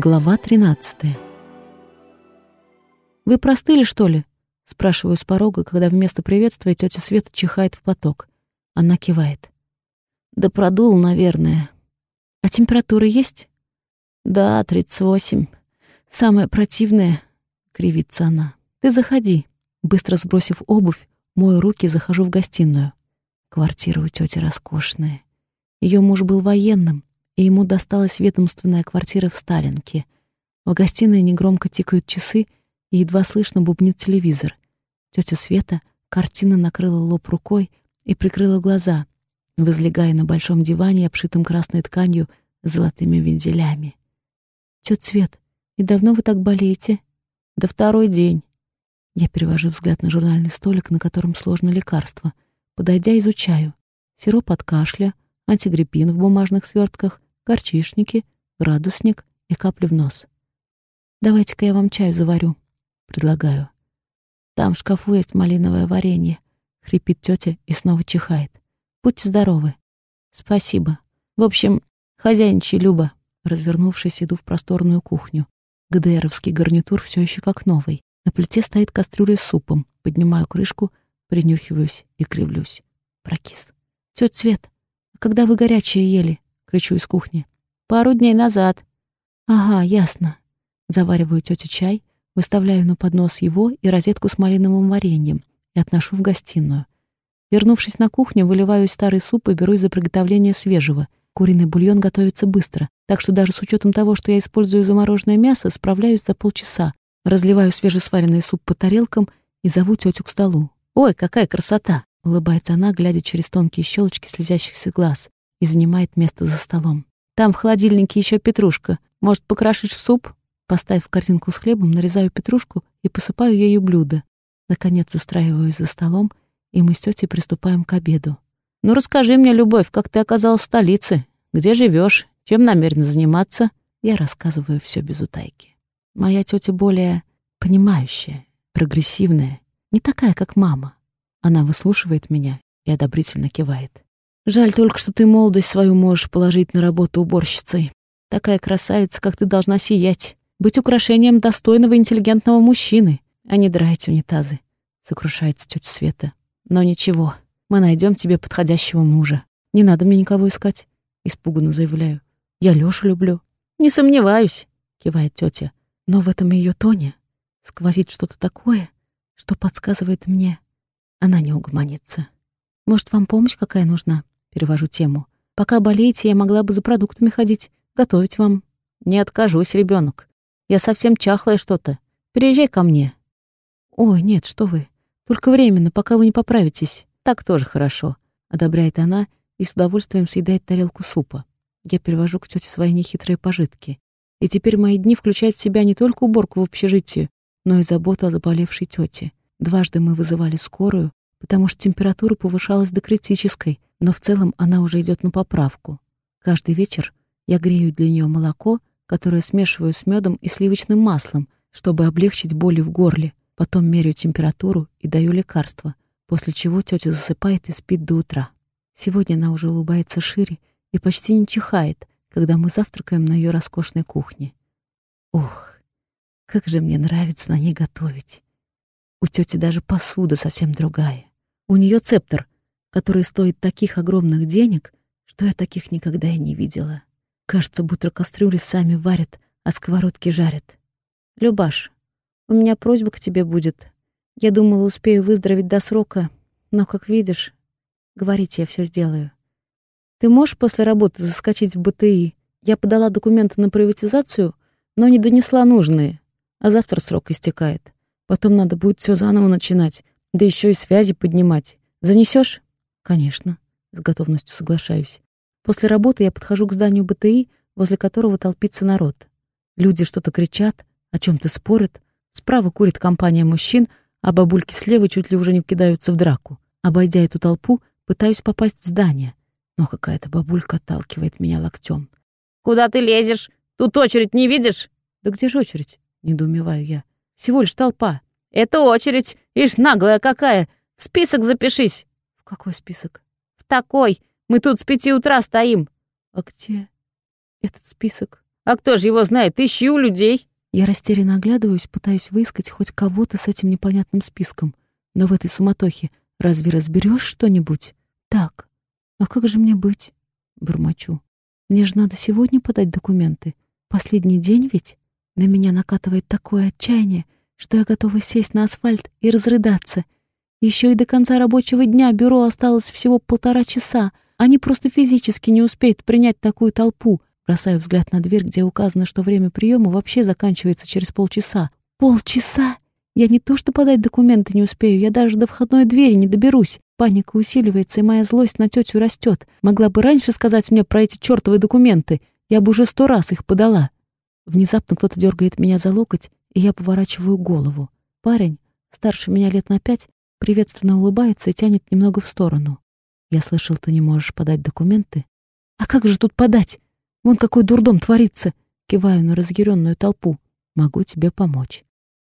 Глава 13. «Вы простыли, что ли?» — спрашиваю с порога, когда вместо приветствия тетя Света чихает в платок. Она кивает. «Да продул, наверное. А температура есть?» «Да, 38. Самое противное», — кривится она. «Ты заходи». Быстро сбросив обувь, мою руки, захожу в гостиную. Квартира у тети роскошная. Ее муж был военным, и ему досталась ведомственная квартира в Сталинке. В гостиной негромко тикают часы, и едва слышно бубнит телевизор. Тетя Света картина накрыла лоб рукой и прикрыла глаза, возлегая на большом диване, обшитом красной тканью с золотыми вензелями. «Тётя Свет, и давно вы так болеете?» «Да второй день». Я перевожу взгляд на журнальный столик, на котором сложно лекарство. Подойдя, изучаю. Сироп от кашля, антигриппин в бумажных свертках, горчишники, градусник и капли в нос. «Давайте-ка я вам чаю заварю», — предлагаю. «Там в шкафу есть малиновое варенье», — хрипит тетя и снова чихает. «Будьте здоровы». «Спасибо. В общем, хозяйничай, Люба». Развернувшись, иду в просторную кухню. ГДРовский гарнитур все еще как новый. На плите стоит кастрюля с супом. Поднимаю крышку, принюхиваюсь и кривлюсь. Прокис. «Тётя Свет, а когда вы горячее ели?» Кричу из кухни. «Пару дней назад». «Ага, ясно». Завариваю тете чай, выставляю на поднос его и розетку с малиновым вареньем и отношу в гостиную. Вернувшись на кухню, выливаю старый суп и берусь за приготовление свежего. Куриный бульон готовится быстро, так что даже с учетом того, что я использую замороженное мясо, справляюсь за полчаса. Разливаю свежесваренный суп по тарелкам и зову тетю к столу. «Ой, какая красота!» — улыбается она, глядя через тонкие щелочки слезящихся глаз и занимает место за столом. «Там в холодильнике еще петрушка. Может, покрошишь в суп?» Поставив корзинку с хлебом, нарезаю петрушку и посыпаю ею блюдо. Наконец устраиваюсь за столом, и мы с тетей приступаем к обеду. «Ну расскажи мне, Любовь, как ты оказалась в столице? Где живешь? Чем намерена заниматься?» Я рассказываю все без утайки. Моя тетя более понимающая, прогрессивная, не такая, как мама. Она выслушивает меня и одобрительно кивает. Жаль только, что ты молодость свою можешь положить на работу уборщицей. Такая красавица, как ты, должна сиять, быть украшением достойного интеллигентного мужчины, а не драть унитазы», — сокрушается тетя Света. «Но ничего, мы найдем тебе подходящего мужа. Не надо мне никого искать», — испуганно заявляю. «Я Лёшу люблю». «Не сомневаюсь», — кивает тетя. Но в этом ее тоне сквозит что-то такое, что подсказывает мне, она не угомонится. «Может, вам помощь какая нужна?» Перевожу тему. Пока болеете, я могла бы за продуктами ходить, готовить вам. Не откажусь, ребенок. Я совсем чахлая что-то. Переезжай ко мне. Ой, нет, что вы. Только временно, пока вы не поправитесь. Так тоже хорошо. Одобряет она и с удовольствием съедает тарелку супа. Я перевожу к тете свои нехитрые пожитки. И теперь мои дни включают в себя не только уборку в общежитии, но и заботу о заболевшей тете. Дважды мы вызывали скорую, потому что температура повышалась до критической, но в целом она уже идет на поправку. Каждый вечер я грею для нее молоко, которое смешиваю с медом и сливочным маслом, чтобы облегчить боли в горле. Потом меряю температуру и даю лекарство, после чего тетя засыпает и спит до утра. Сегодня она уже улыбается шире и почти не чихает, когда мы завтракаем на ее роскошной кухне. Ох, как же мне нравится на ней готовить. У тети даже посуда совсем другая. У нее цептор, который стоит таких огромных денег, что я таких никогда и не видела. Кажется, будто кастрюли сами варят, а сковородки жарят. Любаш, у меня просьба к тебе будет. Я думала, успею выздороветь до срока, но, как видишь, говорите, я все сделаю. Ты можешь после работы заскочить в БТИ? Я подала документы на приватизацию, но не донесла нужные, а завтра срок истекает. Потом надо будет все заново начинать, да еще и связи поднимать. Занесешь? Конечно, с готовностью соглашаюсь. После работы я подхожу к зданию БТИ, возле которого толпится народ. Люди что-то кричат, о чем-то спорят. Справа курит компания мужчин, а бабульки слева чуть ли уже не кидаются в драку. Обойдя эту толпу, пытаюсь попасть в здание, но какая-то бабулька отталкивает меня локтем. «Куда ты лезешь? Тут очередь не видишь?» «Да где же очередь?» — недоумеваю я. «Всего лишь толпа. «Это очередь! Ишь, наглая какая! В список запишись!» «В какой список?» «В такой! Мы тут с пяти утра стоим!» «А где этот список?» А кто же его знает? Ищи у людей. Я растерянно оглядываюсь, пытаюсь выискать хоть кого-то с этим непонятным списком. Но в этой суматохе разве разберешь что-нибудь? Так, а как же мне быть? Бормочу. Мне же надо сегодня подать документы. Последний день ведь? На меня накатывает такое отчаяние, что я готова сесть на асфальт и разрыдаться. Еще и до конца рабочего дня бюро осталось всего полтора часа. Они просто физически не успеют принять такую толпу. Бросаю взгляд на дверь, где указано, что время приема вообще заканчивается через полчаса. Полчаса? Я не то что подать документы не успею, я даже до входной двери не доберусь. Паника усиливается, и моя злость на тетю растет. Могла бы раньше сказать мне про эти чертовы документы. Я бы уже сто раз их подала. Внезапно кто-то дергает меня за локоть, и я поворачиваю голову. Парень, старше меня лет на пять, приветственно улыбается и тянет немного в сторону. Я слышал, ты не можешь подать документы. А как же тут подать? Вон какой дурдом творится. Киваю на разъяренную толпу. Могу тебе помочь.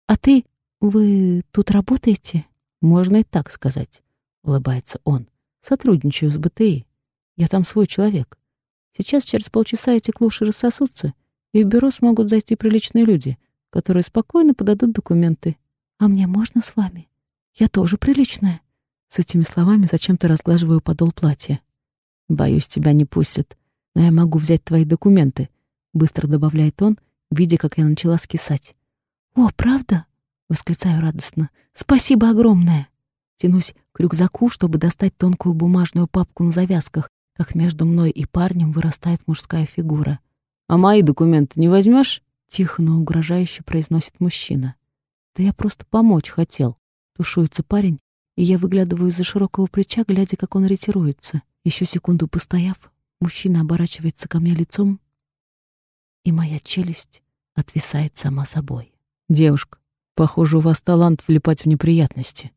А ты... Вы тут работаете? Можно и так сказать. — улыбается он. «Сотрудничаю с БТИ. Я там свой человек. Сейчас через полчаса эти клуши рассосутся, и в бюро смогут зайти приличные люди, которые спокойно подадут документы. А мне можно с вами? Я тоже приличная». С этими словами зачем-то разглаживаю подол платья. «Боюсь, тебя не пустят, но я могу взять твои документы», — быстро добавляет он, видя, как я начала скисать. «О, правда?» — восклицаю радостно. «Спасибо огромное!» Тянусь к рюкзаку, чтобы достать тонкую бумажную папку на завязках, как между мной и парнем вырастает мужская фигура. «А мои документы не возьмешь? Тихо, но угрожающе произносит мужчина. «Да я просто помочь хотел». Тушуется парень, и я выглядываю из-за широкого плеча, глядя, как он ретируется. Еще секунду постояв, мужчина оборачивается ко мне лицом, и моя челюсть отвисает сама собой. «Девушка, похоже, у вас талант влипать в неприятности».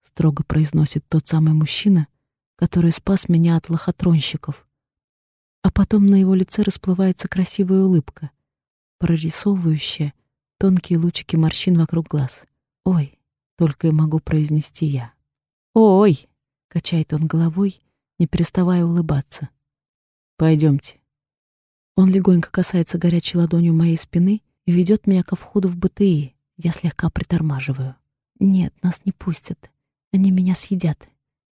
— строго произносит тот самый мужчина, который спас меня от лохотронщиков. А потом на его лице расплывается красивая улыбка, прорисовывающая тонкие лучики морщин вокруг глаз. «Ой!» — только и могу произнести я. «Ой!» — качает он головой, не переставая улыбаться. Пойдемте. Он легонько касается горячей ладонью моей спины и ведет меня ко входу в БТИ. Я слегка притормаживаю. Нет, нас не пустят. Они меня съедят.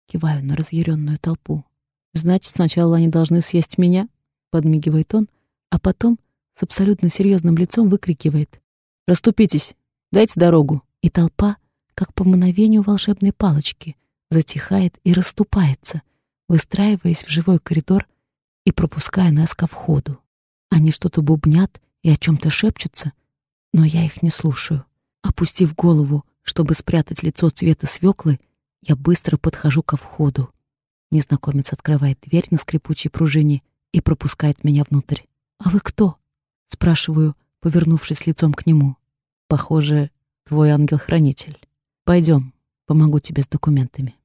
Киваю на разъяренную толпу. Значит, сначала они должны съесть меня, подмигивает он, а потом с абсолютно серьезным лицом выкрикивает. «Раступитесь! Дайте дорогу!» И толпа, как по мановению волшебной палочки, затихает и расступается, выстраиваясь в живой коридор и пропуская нас ко входу. Они что-то бубнят и о чем-то шепчутся, но я их не слушаю. Опустив голову, чтобы спрятать лицо цвета свеклы, я быстро подхожу ко входу. Незнакомец открывает дверь на скрипучей пружине и пропускает меня внутрь. «А вы кто?» — спрашиваю, повернувшись лицом к нему. «Похоже, твой ангел-хранитель. Пойдем, помогу тебе с документами».